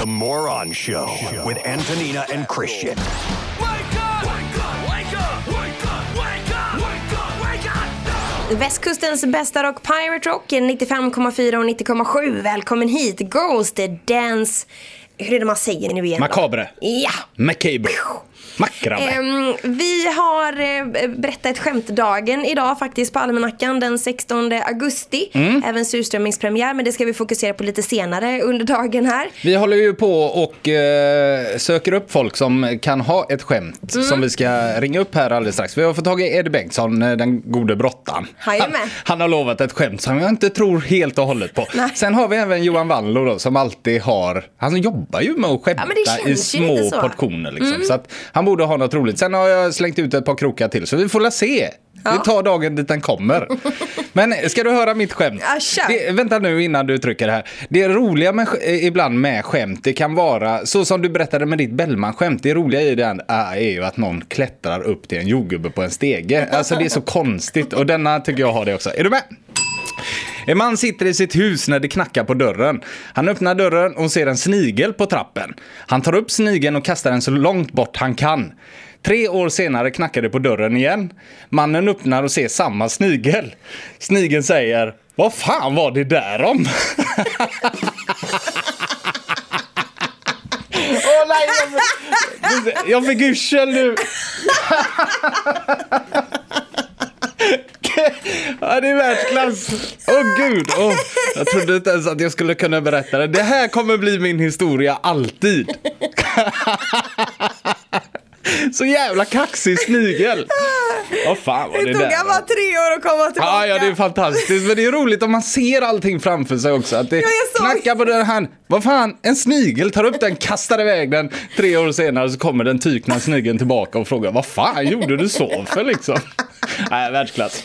The Moron Show with Antonina and Christian. Västkustens bästa rock, Pirate Rock, 95,4 och 90,7. Välkommen hit, Ghost Dance... Hur är det man säger nu igen? då? Makabre. Ja! McCabe. Makrabbe. Ehm, vi har eh, berättat ett skämtdagen idag faktiskt på almanackan den 16 augusti. Mm. Även surströmmingspremiär, men det ska vi fokusera på lite senare under dagen här. Vi håller ju på och eh, söker upp folk som kan ha ett skämt Mm. som vi ska ringa upp här alldeles strax. Vi har fått tag i Eddie Bengtsson, eh, den gode brottan. Jajamän. Han, han har lovat ett skämt som jag inte tror helt och hållet på. Nej. Sen har vi även Johan Walllo då, som alltid har, han jobbar ju med att skämta det i små. Mm. portioner. Liksom. Så att han borde ha något roligt. Sen har jag slängt ut ett par krokar till, så vi får la se. Ja. Vi tar dagen dit den kommer. Men ska du höra mitt skämt? Ja. Det, vänta nu innan du trycker här. Det roliga med, eh, ibland med skämt, det kan vara så som du berättade med ditt Bellman-skämt. Det roliga i den är ju att någon klättrar upp till en jordgubbe på en stege. Alltså det är så konstigt och denna tycker jag har det också. Är du med? En man sitter i sitt hus när det knackar på dörren. Han öppnar dörren och ser en snigel på trappen. Han tar upp snigeln och kastar den så långt bort han kan. Tre år senare knackar det på dörren igen. Mannen öppnar och ser samma snigel. Snigeln säger Vad fan var det där om? Åh nej, jag fick, jag fick yrsel nu. Ja, det är världsklass. Åh gud. Åh, jag trodde inte ens att jag skulle kunna berätta det. Det här kommer bli min historia alltid. Så jävla kaxig snigel. Vad fan var det, Det tog han bara tre år att komma tillbaka. Ja, ja, det är fantastiskt. Men det är roligt om man ser allting framför sig också. Att det såg- knackar på den här. Vad fan, en snigel tar upp den, kastar iväg den. Tre år senare så kommer den tykna snigeln tillbaka och frågar vad fan gjorde du så för liksom? Nej, världsklass.